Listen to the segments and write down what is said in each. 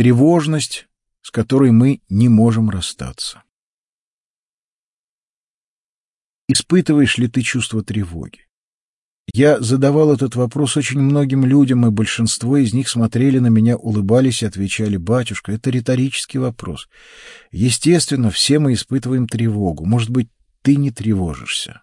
Тревожность, с которой мы не можем расстаться. Испытываешь ли ты чувство тревоги? Я задавал этот вопрос очень многим людям, и большинство из них смотрели на меня, улыбались и отвечали, «Батюшка, это риторический вопрос. Естественно, все мы испытываем тревогу. Может быть, ты не тревожишься?»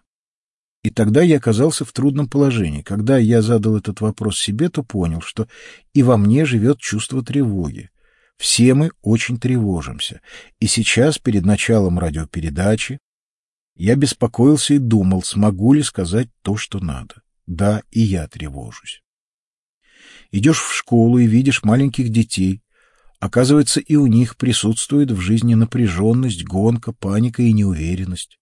И тогда я оказался в трудном положении. Когда я задал этот вопрос себе, то понял, что и во мне живет чувство тревоги. Все мы очень тревожимся. И сейчас, перед началом радиопередачи, я беспокоился и думал, смогу ли сказать то, что надо. Да, и я тревожусь. Идешь в школу и видишь маленьких детей. Оказывается, и у них присутствует в жизни напряженность, гонка, паника и неуверенность.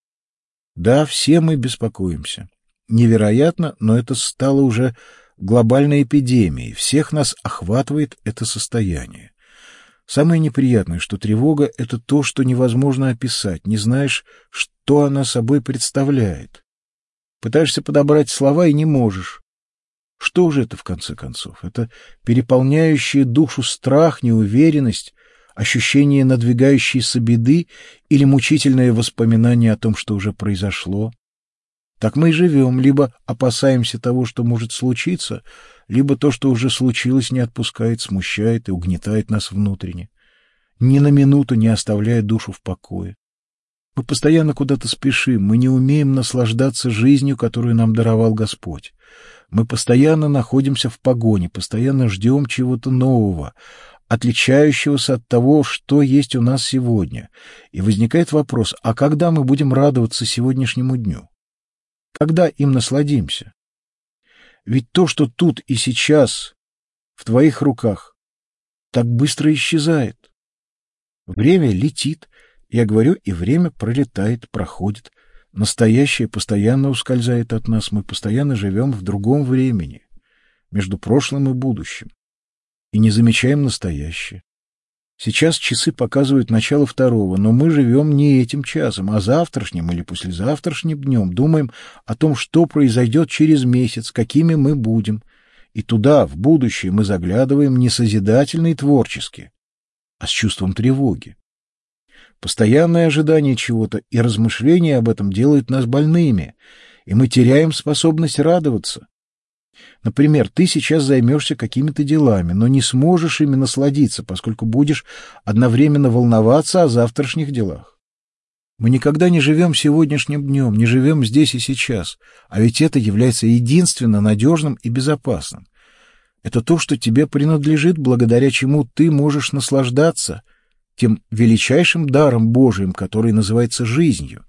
Да, все мы беспокоимся. Невероятно, но это стало уже глобальной эпидемией. Всех нас охватывает это состояние. Самое неприятное, что тревога — это то, что невозможно описать, не знаешь, что она собой представляет. Пытаешься подобрать слова и не можешь. Что же это, в конце концов? Это переполняющая душу страх, неуверенность, ощущение надвигающейся беды или мучительное воспоминание о том, что уже произошло? Так мы и живем, либо опасаемся того, что может случиться, либо то, что уже случилось, не отпускает, смущает и угнетает нас внутренне, ни на минуту не оставляя душу в покое. Мы постоянно куда-то спешим, мы не умеем наслаждаться жизнью, которую нам даровал Господь. Мы постоянно находимся в погоне, постоянно ждем чего-то нового, отличающегося от того, что есть у нас сегодня. И возникает вопрос, а когда мы будем радоваться сегодняшнему дню? Когда им насладимся? Ведь то, что тут и сейчас в твоих руках, так быстро исчезает. Время летит, я говорю, и время пролетает, проходит. Настоящее постоянно ускользает от нас, мы постоянно живем в другом времени, между прошлым и будущим, и не замечаем настоящее. Сейчас часы показывают начало второго, но мы живем не этим часом, а завтрашним или послезавтрашним днем. Думаем о том, что произойдет через месяц, какими мы будем. И туда, в будущее, мы заглядываем не созидательно и творчески, а с чувством тревоги. Постоянное ожидание чего-то и размышления об этом делают нас больными, и мы теряем способность радоваться. Например, ты сейчас займешься какими-то делами, но не сможешь ими насладиться, поскольку будешь одновременно волноваться о завтрашних делах. Мы никогда не живем сегодняшним днем, не живем здесь и сейчас, а ведь это является единственно надежным и безопасным. Это то, что тебе принадлежит, благодаря чему ты можешь наслаждаться тем величайшим даром Божиим, который называется жизнью.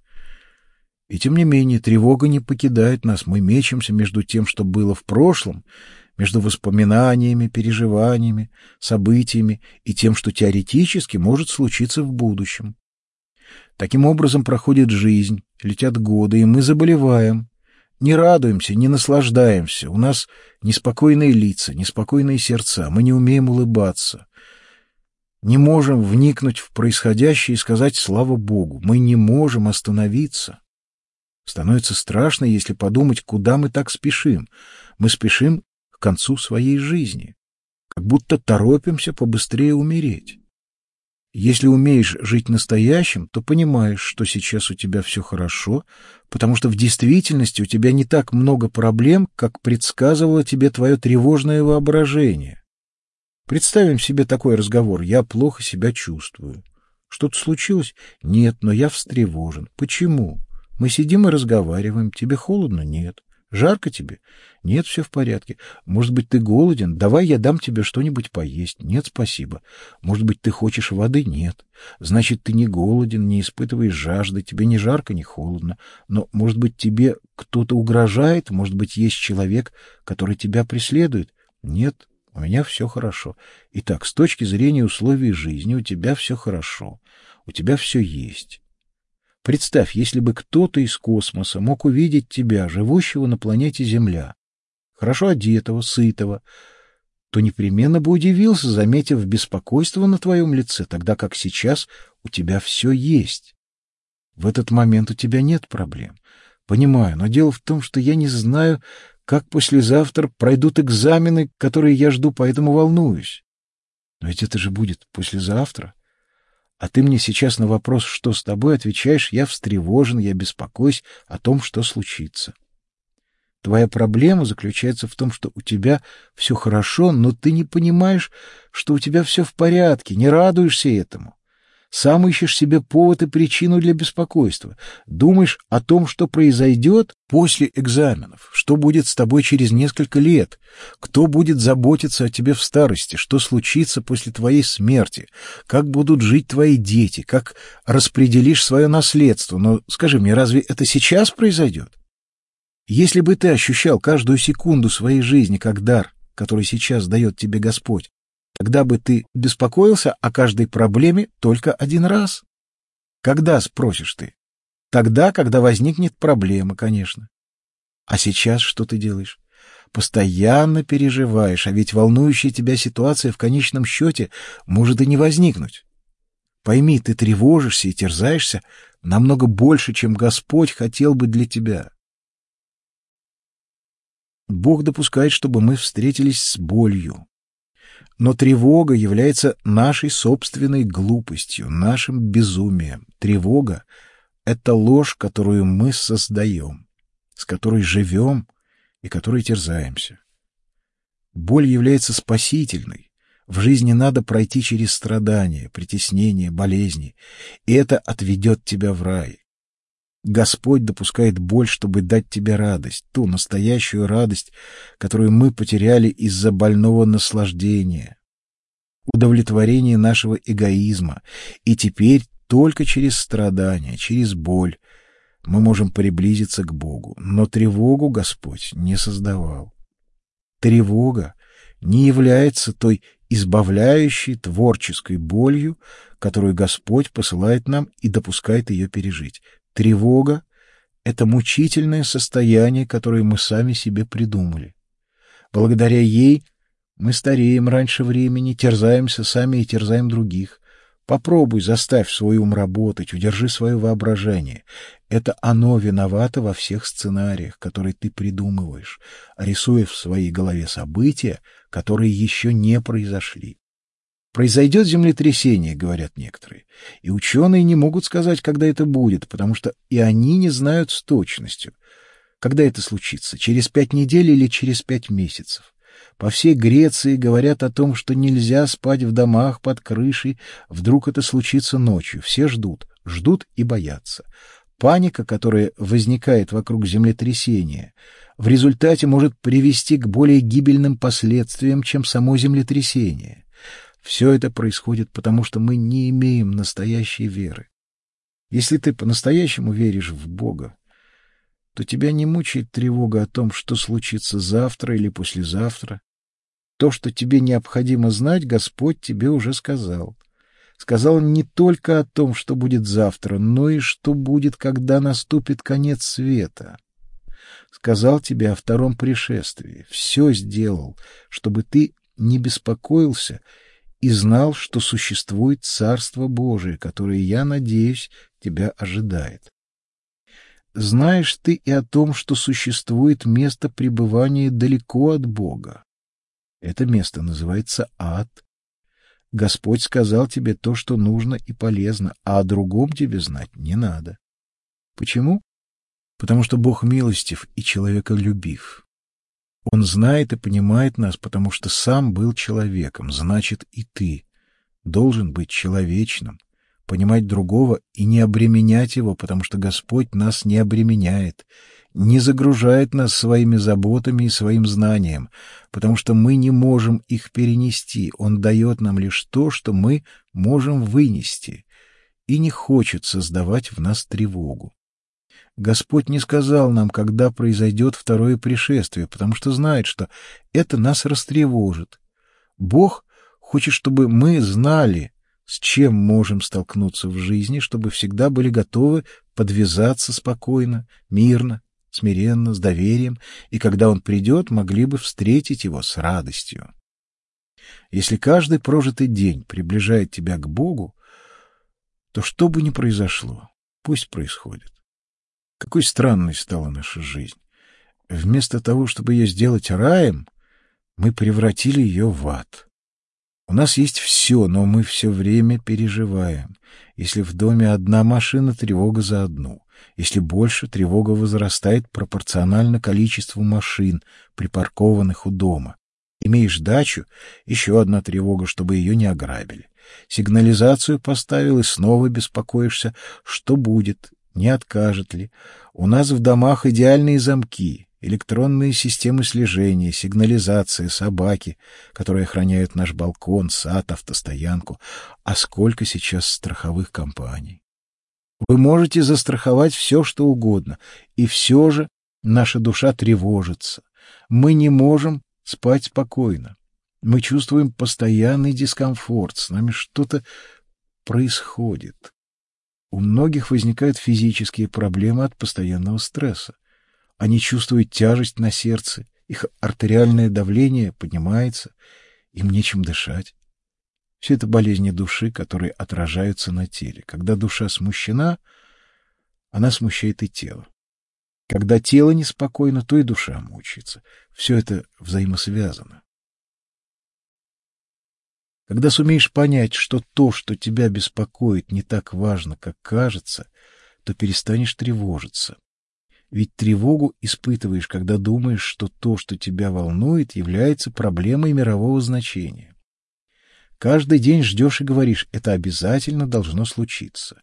И тем не менее, тревога не покидает нас. Мы мечемся между тем, что было в прошлом, между воспоминаниями, переживаниями, событиями и тем, что теоретически может случиться в будущем. Таким образом проходит жизнь, летят годы, и мы заболеваем. Не радуемся, не наслаждаемся. У нас неспокойные лица, неспокойные сердца. Мы не умеем улыбаться. Не можем вникнуть в происходящее и сказать «Слава Богу». Мы не можем остановиться. Становится страшно, если подумать, куда мы так спешим. Мы спешим к концу своей жизни, как будто торопимся побыстрее умереть. Если умеешь жить настоящим, то понимаешь, что сейчас у тебя все хорошо, потому что в действительности у тебя не так много проблем, как предсказывало тебе твое тревожное воображение. Представим себе такой разговор. Я плохо себя чувствую. Что-то случилось? Нет, но я встревожен. Почему? Мы сидим и разговариваем. Тебе холодно? Нет. Жарко тебе? Нет, все в порядке. Может быть, ты голоден? Давай я дам тебе что-нибудь поесть. Нет, спасибо. Может быть, ты хочешь воды? Нет. Значит, ты не голоден, не испытываешь жажды, тебе не жарко, не холодно. Но, может быть, тебе кто-то угрожает? Может быть, есть человек, который тебя преследует? Нет, у меня все хорошо. Итак, с точки зрения условий жизни у тебя все хорошо. У тебя все есть. Представь, если бы кто-то из космоса мог увидеть тебя, живущего на планете Земля, хорошо одетого, сытого, то непременно бы удивился, заметив беспокойство на твоем лице, тогда как сейчас у тебя все есть. В этот момент у тебя нет проблем. Понимаю, но дело в том, что я не знаю, как послезавтра пройдут экзамены, которые я жду, поэтому волнуюсь. Но ведь это же будет послезавтра. А ты мне сейчас на вопрос, что с тобой, отвечаешь, я встревожен, я беспокоюсь о том, что случится. Твоя проблема заключается в том, что у тебя все хорошо, но ты не понимаешь, что у тебя все в порядке, не радуешься этому. Сам ищешь себе повод и причину для беспокойства. Думаешь о том, что произойдет после экзаменов, что будет с тобой через несколько лет, кто будет заботиться о тебе в старости, что случится после твоей смерти, как будут жить твои дети, как распределишь свое наследство. Но скажи мне, разве это сейчас произойдет? Если бы ты ощущал каждую секунду своей жизни как дар, который сейчас дает тебе Господь, тогда бы ты беспокоился о каждой проблеме только один раз. Когда, спросишь ты? Тогда, когда возникнет проблема, конечно. А сейчас что ты делаешь? Постоянно переживаешь, а ведь волнующая тебя ситуация в конечном счете может и не возникнуть. Пойми, ты тревожишься и терзаешься намного больше, чем Господь хотел бы для тебя. Бог допускает, чтобы мы встретились с болью. Но тревога является нашей собственной глупостью, нашим безумием. Тревога — это ложь, которую мы создаем, с которой живем и которой терзаемся. Боль является спасительной. В жизни надо пройти через страдания, притеснения, болезни, и это отведет тебя в рай. Господь допускает боль, чтобы дать тебе радость, ту настоящую радость, которую мы потеряли из-за больного наслаждения, удовлетворения нашего эгоизма, и теперь только через страдания, через боль мы можем приблизиться к Богу. Но тревогу Господь не создавал. Тревога не является той избавляющей творческой болью, которую Господь посылает нам и допускает ее пережить. Тревога — это мучительное состояние, которое мы сами себе придумали. Благодаря ей мы стареем раньше времени, терзаемся сами и терзаем других. Попробуй, заставь свой ум работать, удержи свое воображение. Это оно виновато во всех сценариях, которые ты придумываешь, рисуя в своей голове события, которые еще не произошли. Произойдет землетрясение, говорят некоторые, и ученые не могут сказать, когда это будет, потому что и они не знают с точностью, когда это случится, через пять недель или через пять месяцев. По всей Греции говорят о том, что нельзя спать в домах под крышей, вдруг это случится ночью. Все ждут, ждут и боятся. Паника, которая возникает вокруг землетрясения, в результате может привести к более гибельным последствиям, чем само землетрясение. Все это происходит потому, что мы не имеем настоящей веры. Если ты по-настоящему веришь в Бога, то тебя не мучает тревога о том, что случится завтра или послезавтра. То, что тебе необходимо знать, Господь тебе уже сказал. Сказал не только о том, что будет завтра, но и что будет, когда наступит конец света. Сказал тебе о втором пришествии. Все сделал, чтобы ты не беспокоился и знал, что существует Царство Божие, которое, я надеюсь, тебя ожидает. Знаешь ты и о том, что существует место пребывания далеко от Бога. Это место называется ад. Господь сказал тебе то, что нужно и полезно, а о другом тебе знать не надо. Почему? Потому что Бог милостив и человеколюбив. Он знает и понимает нас, потому что сам был человеком, значит, и ты должен быть человечным, понимать другого и не обременять его, потому что Господь нас не обременяет, не загружает нас своими заботами и своим знанием, потому что мы не можем их перенести. Он дает нам лишь то, что мы можем вынести, и не хочет создавать в нас тревогу. Господь не сказал нам, когда произойдет второе пришествие, потому что знает, что это нас растревожит. Бог хочет, чтобы мы знали, с чем можем столкнуться в жизни, чтобы всегда были готовы подвязаться спокойно, мирно, смиренно, с доверием, и когда Он придет, могли бы встретить Его с радостью. Если каждый прожитый день приближает тебя к Богу, то что бы ни произошло, пусть происходит. Какой странной стала наша жизнь. Вместо того, чтобы ее сделать раем, мы превратили ее в ад. У нас есть все, но мы все время переживаем. Если в доме одна машина, тревога за одну. Если больше, тревога возрастает пропорционально количеству машин, припаркованных у дома. Имеешь дачу — еще одна тревога, чтобы ее не ограбили. Сигнализацию поставил и снова беспокоишься, что будет, не откажет ли. У нас в домах идеальные замки, электронные системы слежения, сигнализация, собаки, которые охраняют наш балкон, сад, автостоянку. А сколько сейчас страховых компаний? Вы можете застраховать все, что угодно, и все же наша душа тревожится. Мы не можем спать спокойно. Мы чувствуем постоянный дискомфорт, с нами что-то происходит. У многих возникают физические проблемы от постоянного стресса. Они чувствуют тяжесть на сердце, их артериальное давление поднимается, им нечем дышать. Все это болезни души, которые отражаются на теле. Когда душа смущена, она смущает и тело. Когда тело неспокойно, то и душа мучается. Все это взаимосвязано. Когда сумеешь понять, что то, что тебя беспокоит, не так важно, как кажется, то перестанешь тревожиться. Ведь тревогу испытываешь, когда думаешь, что то, что тебя волнует, является проблемой мирового значения. Каждый день ждешь и говоришь, это обязательно должно случиться.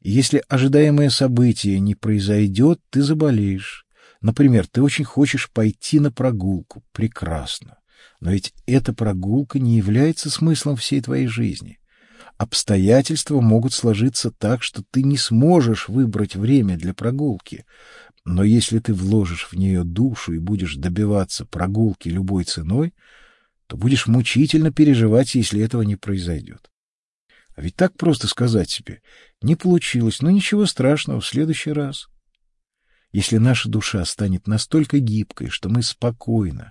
И если ожидаемое событие не произойдет, ты заболеешь. Например, ты очень хочешь пойти на прогулку. Прекрасно. Но ведь эта прогулка не является смыслом всей твоей жизни. Обстоятельства могут сложиться так, что ты не сможешь выбрать время для прогулки. Но если ты вложишь в нее душу и будешь добиваться прогулки любой ценой, то будешь мучительно переживать, если этого не произойдет. А ведь так просто сказать себе, не получилось, но ничего страшного, в следующий раз. Если наша душа станет настолько гибкой, что мы спокойно,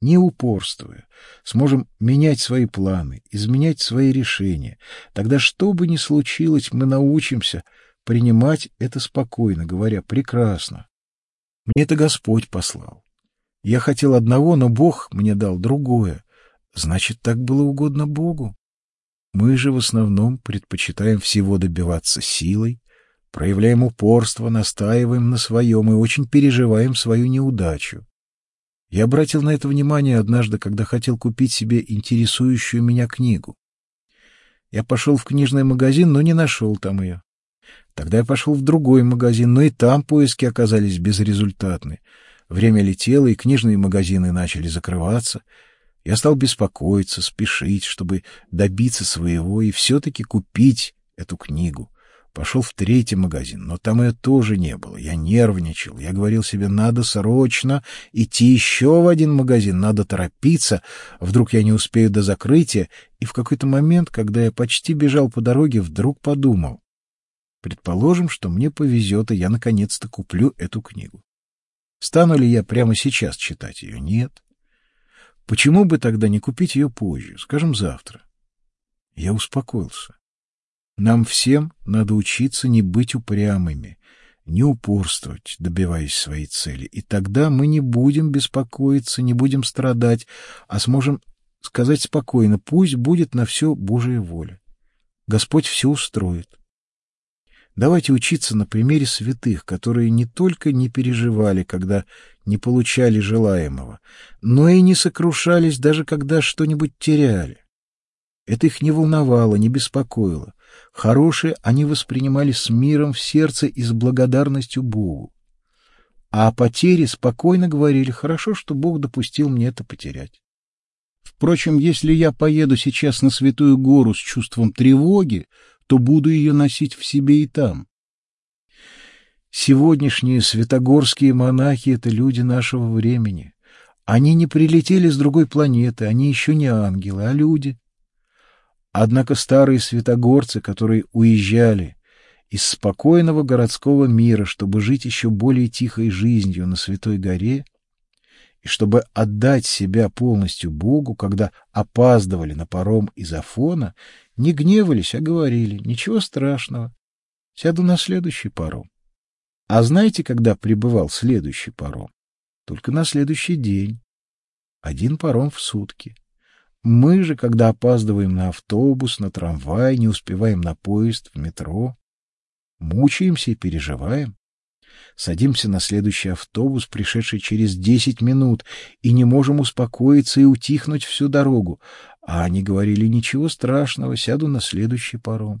не упорствуя, сможем менять свои планы, изменять свои решения. Тогда, что бы ни случилось, мы научимся принимать это спокойно, говоря «прекрасно». Мне это Господь послал. Я хотел одного, но Бог мне дал другое. Значит, так было угодно Богу. Мы же в основном предпочитаем всего добиваться силой, проявляем упорство, настаиваем на своем и очень переживаем свою неудачу. Я обратил на это внимание однажды, когда хотел купить себе интересующую меня книгу. Я пошел в книжный магазин, но не нашел там ее. Тогда я пошел в другой магазин, но и там поиски оказались безрезультатны. Время летело, и книжные магазины начали закрываться. Я стал беспокоиться, спешить, чтобы добиться своего и все-таки купить эту книгу. Пошел в третий магазин, но там ее тоже не было. Я нервничал. Я говорил себе, надо срочно идти еще в один магазин, надо торопиться. Вдруг я не успею до закрытия. И в какой-то момент, когда я почти бежал по дороге, вдруг подумал. Предположим, что мне повезет, и я наконец-то куплю эту книгу. Стану ли я прямо сейчас читать ее? Нет. Почему бы тогда не купить ее позже, скажем, завтра? Я успокоился. Нам всем надо учиться не быть упрямыми, не упорствовать, добиваясь своей цели. И тогда мы не будем беспокоиться, не будем страдать, а сможем сказать спокойно, пусть будет на все Божия воля. Господь все устроит. Давайте учиться на примере святых, которые не только не переживали, когда не получали желаемого, но и не сокрушались, даже когда что-нибудь теряли. Это их не волновало, не беспокоило. Хорошее они воспринимали с миром в сердце и с благодарностью Богу. А о потере спокойно говорили, хорошо, что Бог допустил мне это потерять. Впрочем, если я поеду сейчас на Святую Гору с чувством тревоги, то буду ее носить в себе и там. Сегодняшние святогорские монахи — это люди нашего времени. Они не прилетели с другой планеты, они еще не ангелы, а люди. Однако старые святогорцы, которые уезжали из спокойного городского мира, чтобы жить еще более тихой жизнью на Святой горе, и чтобы отдать себя полностью Богу, когда опаздывали на паром из Афона, не гневались, а говорили, ничего страшного, сяду на следующий паром. А знаете, когда прибывал следующий паром? Только на следующий день. Один паром в сутки. Мы же, когда опаздываем на автобус, на трамвай, не успеваем на поезд, в метро, мучаемся и переживаем. Садимся на следующий автобус, пришедший через десять минут, и не можем успокоиться и утихнуть всю дорогу. А они говорили, ничего страшного, сяду на следующий паром.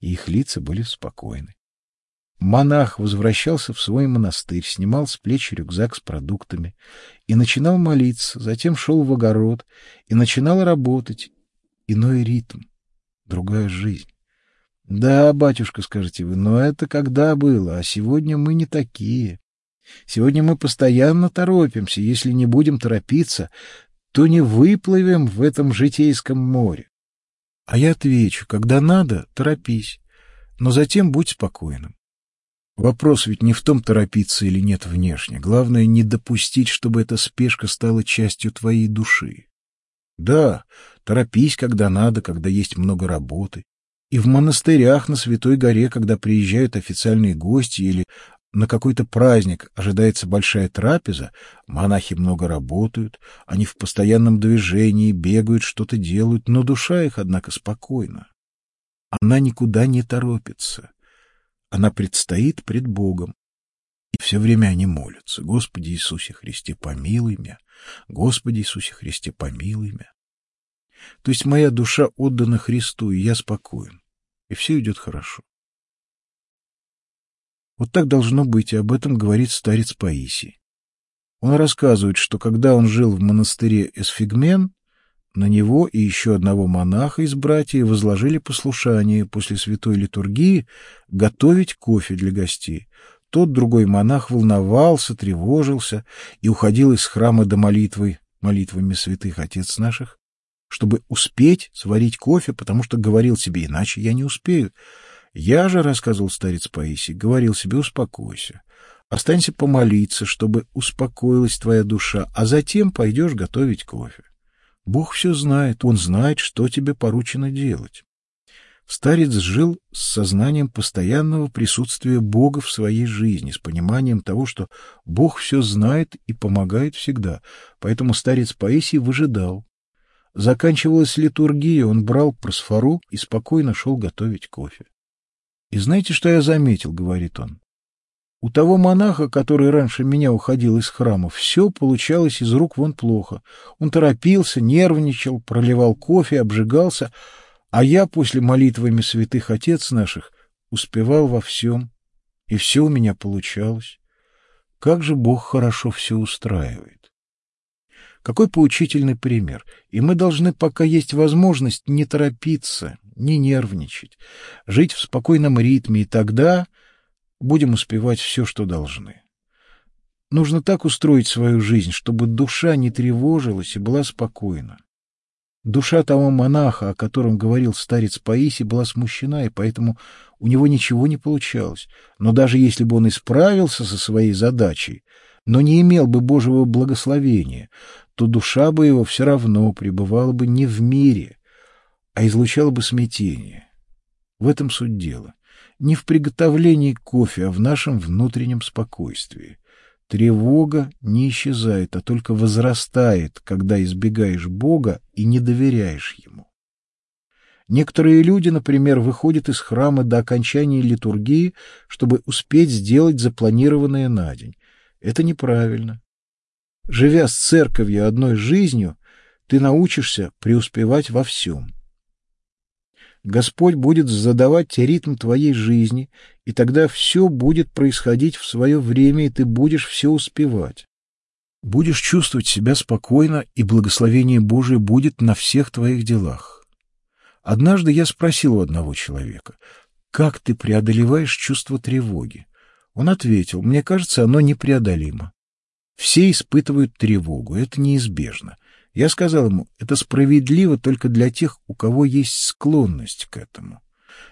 И их лица были спокойны. Монах возвращался в свой монастырь, снимал с плеч рюкзак с продуктами и начинал молиться, затем шел в огород и начинал работать. Иной ритм, другая жизнь. Да, батюшка, скажете вы, но это когда было, а сегодня мы не такие. Сегодня мы постоянно торопимся. Если не будем торопиться, то не выплывем в этом житейском море. А я отвечу, когда надо, торопись, но затем будь спокойным. Вопрос ведь не в том, торопиться или нет внешне. Главное, не допустить, чтобы эта спешка стала частью твоей души. Да, торопись, когда надо, когда есть много работы. И в монастырях на Святой горе, когда приезжают официальные гости или на какой-то праздник ожидается большая трапеза, монахи много работают, они в постоянном движении, бегают, что-то делают, но душа их, однако, спокойна. Она никуда не торопится. Она предстоит пред Богом. И все время они молятся. Господи Иисусе Христе, помилуй меня. Господи Иисусе Христе, помилуй меня. То есть моя душа отдана Христу, и я спокоен. И все идет хорошо. Вот так должно быть, и об этом говорит старец Паисий. Он рассказывает, что когда он жил в монастыре Эсфигмен, на него и еще одного монаха из братьев возложили послушание после святой литургии готовить кофе для гостей. Тот другой монах волновался, тревожился и уходил из храма до молитвы молитвами святых отец наших чтобы успеть сварить кофе, потому что говорил себе, иначе я не успею. Я же, — рассказывал старец Паисий, — говорил себе, успокойся. Останься помолиться, чтобы успокоилась твоя душа, а затем пойдешь готовить кофе. Бог все знает, Он знает, что тебе поручено делать. Старец жил с сознанием постоянного присутствия Бога в своей жизни, с пониманием того, что Бог все знает и помогает всегда. Поэтому старец Паисий выжидал, Заканчивалась литургия, он брал просфору и спокойно шел готовить кофе. «И знаете, что я заметил?» — говорит он. «У того монаха, который раньше меня уходил из храма, все получалось из рук вон плохо. Он торопился, нервничал, проливал кофе, обжигался, а я после молитвами святых отец наших успевал во всем, и все у меня получалось. Как же Бог хорошо все устраивает!» Какой поучительный пример. И мы должны, пока есть возможность, не торопиться, не нервничать, жить в спокойном ритме, и тогда будем успевать все, что должны. Нужно так устроить свою жизнь, чтобы душа не тревожилась и была спокойна. Душа того монаха, о котором говорил старец Паиси, была смущена, и поэтому у него ничего не получалось. Но даже если бы он исправился со своей задачей, но не имел бы Божьего благословения, то душа бы его все равно пребывала бы не в мире, а излучала бы смятение. В этом суть дела. Не в приготовлении кофе, а в нашем внутреннем спокойствии. Тревога не исчезает, а только возрастает, когда избегаешь Бога и не доверяешь Ему. Некоторые люди, например, выходят из храма до окончания литургии, чтобы успеть сделать запланированное на день. Это неправильно. Живя с церковью одной жизнью, ты научишься преуспевать во всем. Господь будет задавать ритм твоей жизни, и тогда все будет происходить в свое время, и ты будешь все успевать. Будешь чувствовать себя спокойно, и благословение Божие будет на всех твоих делах. Однажды я спросил у одного человека, как ты преодолеваешь чувство тревоги? Он ответил, мне кажется, оно непреодолимо. Все испытывают тревогу, это неизбежно. Я сказал ему, это справедливо только для тех, у кого есть склонность к этому.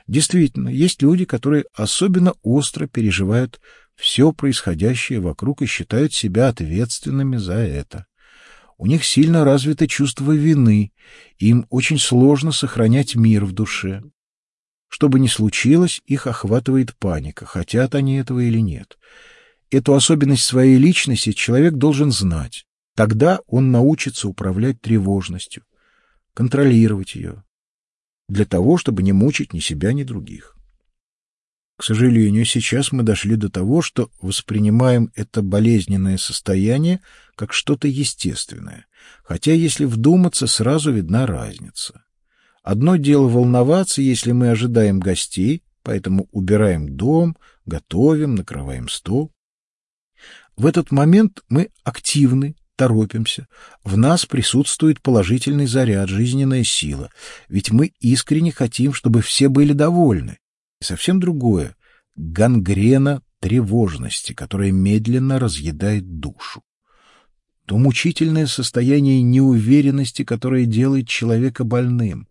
Действительно, есть люди, которые особенно остро переживают все происходящее вокруг и считают себя ответственными за это. У них сильно развито чувство вины, им очень сложно сохранять мир в душе. Что бы ни случилось, их охватывает паника, хотят они этого или нет. Эту особенность своей личности человек должен знать. Тогда он научится управлять тревожностью. контролировать ее, для того, чтобы не мучить ни себя, ни других. К сожалению, сейчас мы дошли до того, что воспринимаем это болезненное состояние как что-то естественное, хотя, если вдуматься, сразу видна разница. Одно дело волноваться, если мы ожидаем гостей, поэтому убираем дом, готовим, накрываем стол. В этот момент мы активны, торопимся. В нас присутствует положительный заряд, жизненная сила. Ведь мы искренне хотим, чтобы все были довольны. И совсем другое — гангрена тревожности, которая медленно разъедает душу. То мучительное состояние неуверенности, которое делает человека больным.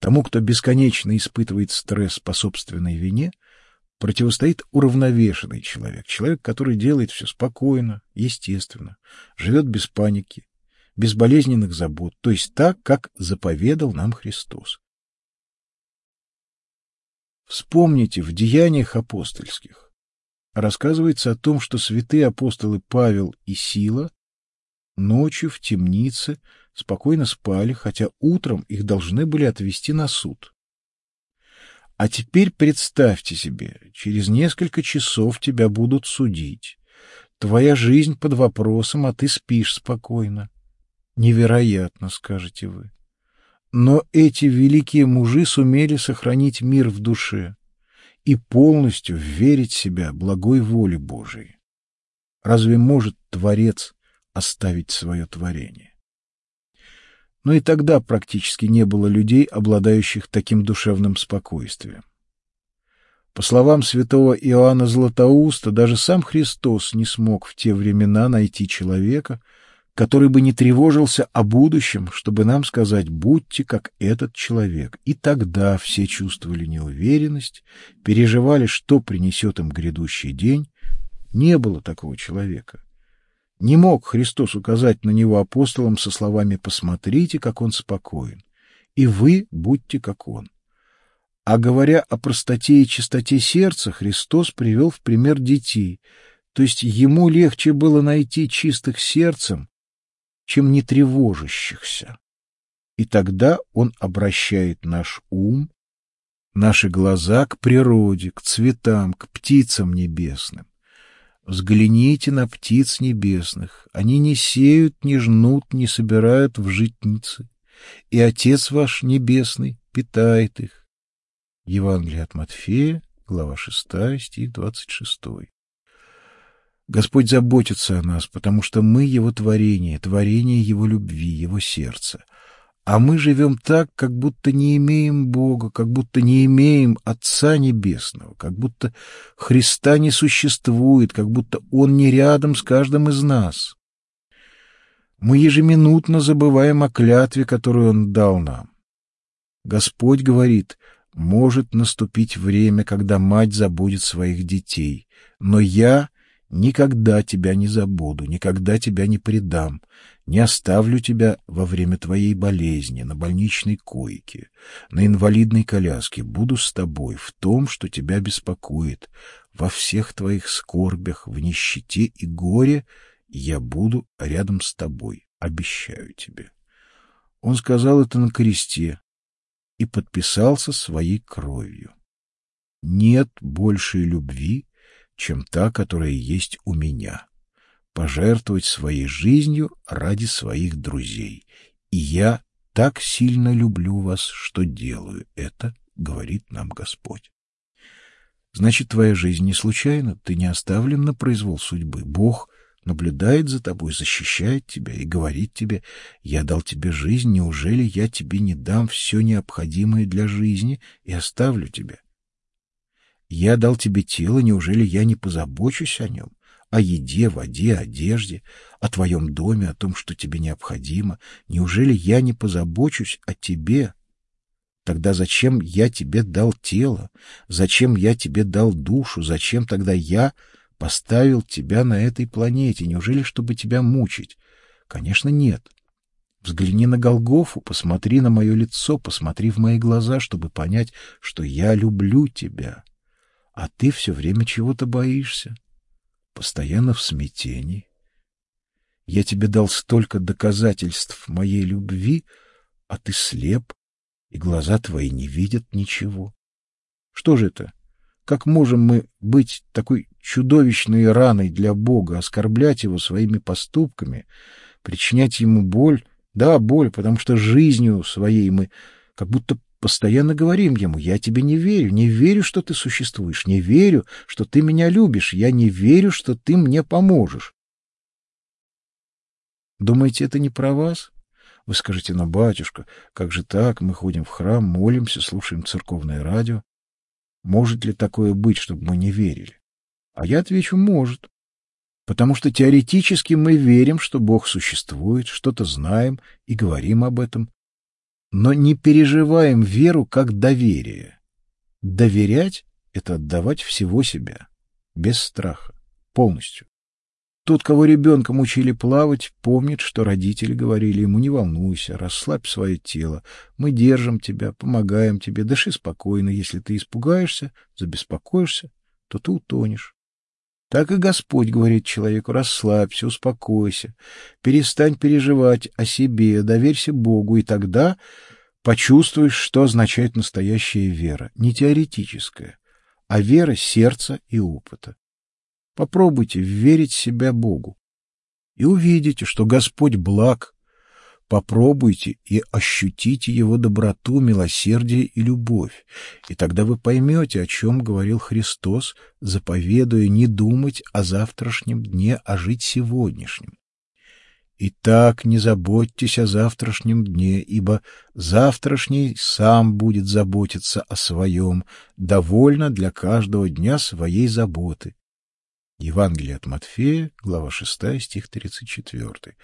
Тому, кто бесконечно испытывает стресс по собственной вине — противостоит уравновешенный человек, человек, который делает все спокойно, естественно, живет без паники, без болезненных забот, то есть так, как заповедал нам Христос. Вспомните в деяниях апостольских рассказывается о том, что святые апостолы Павел и Сила ночью в темнице спокойно спали, хотя утром их должны были отвезти на суд. А теперь представьте себе, через несколько часов тебя будут судить. Твоя жизнь под вопросом, а ты спишь спокойно. Невероятно, скажете вы. Но эти великие мужи сумели сохранить мир в душе и полностью верить себя благой воле Божией. Разве может Творец оставить свое творение? Но и тогда практически не было людей, обладающих таким душевным спокойствием. По словам святого Иоанна Златоуста, даже сам Христос не смог в те времена найти человека, который бы не тревожился о будущем, чтобы нам сказать «будьте как этот человек». И тогда все чувствовали неуверенность, переживали, что принесет им грядущий день. Не было такого человека. Не мог Христос указать на него апостолам со словами «посмотрите, как он спокоен, и вы будьте как он». А говоря о простоте и чистоте сердца, Христос привел в пример детей, то есть ему легче было найти чистых сердцем, чем не тревожащихся. И тогда он обращает наш ум, наши глаза к природе, к цветам, к птицам небесным. Взгляните на птиц небесных. Они не сеют, не жнут, не собирают в житницы. И Отец ваш Небесный питает их. Евангелие от Матфея, глава 6, стих 26. Господь заботится о нас, потому что мы Его творение, творение Его любви, Его сердца — а мы живем так, как будто не имеем Бога, как будто не имеем Отца Небесного, как будто Христа не существует, как будто Он не рядом с каждым из нас. Мы ежеминутно забываем о клятве, которую Он дал нам. Господь говорит, может наступить время, когда мать забудет своих детей, но я Никогда тебя не забуду, никогда тебя не предам, не оставлю тебя во время твоей болезни, на больничной койке, на инвалидной коляске, буду с тобой в том, что тебя беспокоит, во всех твоих скорбях, в нищете и горе я буду рядом с тобой, обещаю тебе. Он сказал это на кресте и подписался своей кровью. Нет большей любви, чем та, которая есть у меня. Пожертвовать своей жизнью ради своих друзей. И я так сильно люблю вас, что делаю это, говорит нам Господь. Значит, твоя жизнь не случайна, ты не оставлен на произвол судьбы. Бог наблюдает за тобой, защищает тебя и говорит тебе, «Я дал тебе жизнь, неужели я тебе не дам все необходимое для жизни и оставлю тебя?» Я дал тебе тело, неужели я не позабочусь о нем? О еде, воде, одежде, о твоем доме, о том, что тебе необходимо. Неужели я не позабочусь о тебе? Тогда зачем я тебе дал тело? Зачем я тебе дал душу? Зачем тогда я поставил тебя на этой планете? Неужели, чтобы тебя мучить? Конечно, нет. Взгляни на Голгофу, посмотри на мое лицо, посмотри в мои глаза, чтобы понять, что я люблю тебя. А ты все время чего-то боишься, постоянно в смятении. Я тебе дал столько доказательств моей любви, а ты слеп, и глаза твои не видят ничего. Что же это? Как можем мы быть такой чудовищной раной для Бога, оскорблять Его своими поступками, причинять Ему боль? Да, боль, потому что жизнью своей мы как будто постоянно говорим Ему, я тебе не верю, не верю, что ты существуешь, не верю, что ты меня любишь, я не верю, что ты мне поможешь. Думаете, это не про вас? Вы скажете, но, батюшка, как же так? Мы ходим в храм, молимся, слушаем церковное радио. Может ли такое быть, чтобы мы не верили? А я отвечу, может. Потому что теоретически мы верим, что Бог существует, что-то знаем и говорим об этом, но не переживаем веру как доверие. Доверять — это отдавать всего себя, без страха, полностью. Тот, кого ребенком учили плавать, помнит, что родители говорили ему «не волнуйся, расслабь свое тело, мы держим тебя, помогаем тебе, дыши спокойно, если ты испугаешься, забеспокоишься, то ты утонешь». Так и Господь говорит человеку «расслабься, успокойся, перестань переживать о себе, доверься Богу, и тогда почувствуешь, что означает настоящая вера, не теоретическая, а вера сердца и опыта. Попробуйте верить себя Богу и увидите, что Господь благ. Попробуйте и ощутите Его доброту, милосердие и любовь, и тогда вы поймете, о чем говорил Христос, заповедуя не думать о завтрашнем дне, а жить сегодняшним. Итак, не заботьтесь о завтрашнем дне, ибо завтрашний сам будет заботиться о своем, довольно для каждого дня своей заботы. Евангелие от Матфея, глава 6, стих 34.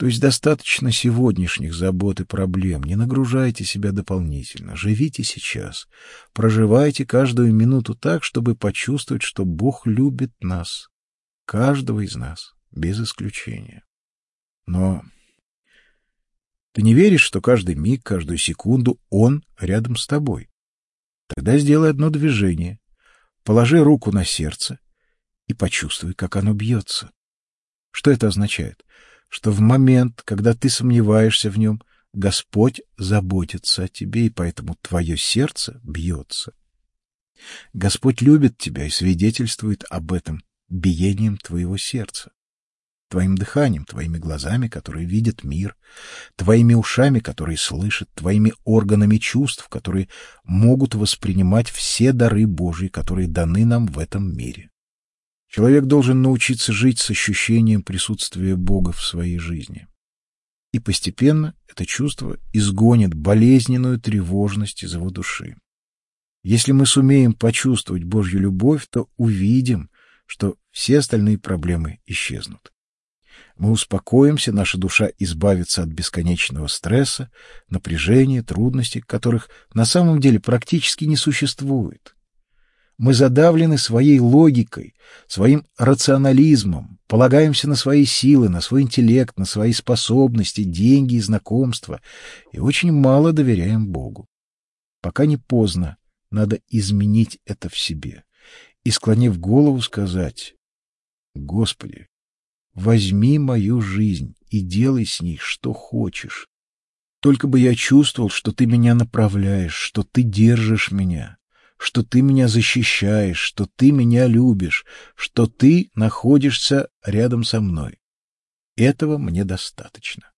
То есть достаточно сегодняшних забот и проблем. Не нагружайте себя дополнительно. Живите сейчас. Проживайте каждую минуту так, чтобы почувствовать, что Бог любит нас. Каждого из нас, без исключения. Но ты не веришь, что каждый миг, каждую секунду Он рядом с тобой? Тогда сделай одно движение. Положи руку на сердце и почувствуй, как оно бьется. Что это означает? Что в момент, когда ты сомневаешься в нем, Господь заботится о тебе, и поэтому твое сердце бьется. Господь любит тебя и свидетельствует об этом биением твоего сердца, твоим дыханием, твоими глазами, которые видят мир, твоими ушами, которые слышат, твоими органами чувств, которые могут воспринимать все дары Божьи, которые даны нам в этом мире. Человек должен научиться жить с ощущением присутствия Бога в своей жизни. И постепенно это чувство изгонит болезненную тревожность из его души. Если мы сумеем почувствовать Божью любовь, то увидим, что все остальные проблемы исчезнут. Мы успокоимся, наша душа избавится от бесконечного стресса, напряжения, трудностей, которых на самом деле практически не существует. Мы задавлены своей логикой, своим рационализмом, полагаемся на свои силы, на свой интеллект, на свои способности, деньги и знакомства, и очень мало доверяем Богу. Пока не поздно, надо изменить это в себе и, склонив голову, сказать, «Господи, возьми мою жизнь и делай с ней, что хочешь. Только бы я чувствовал, что ты меня направляешь, что ты держишь меня, что ты меня защищаешь, что ты меня любишь, что ты находишься рядом со мной. Этого мне достаточно.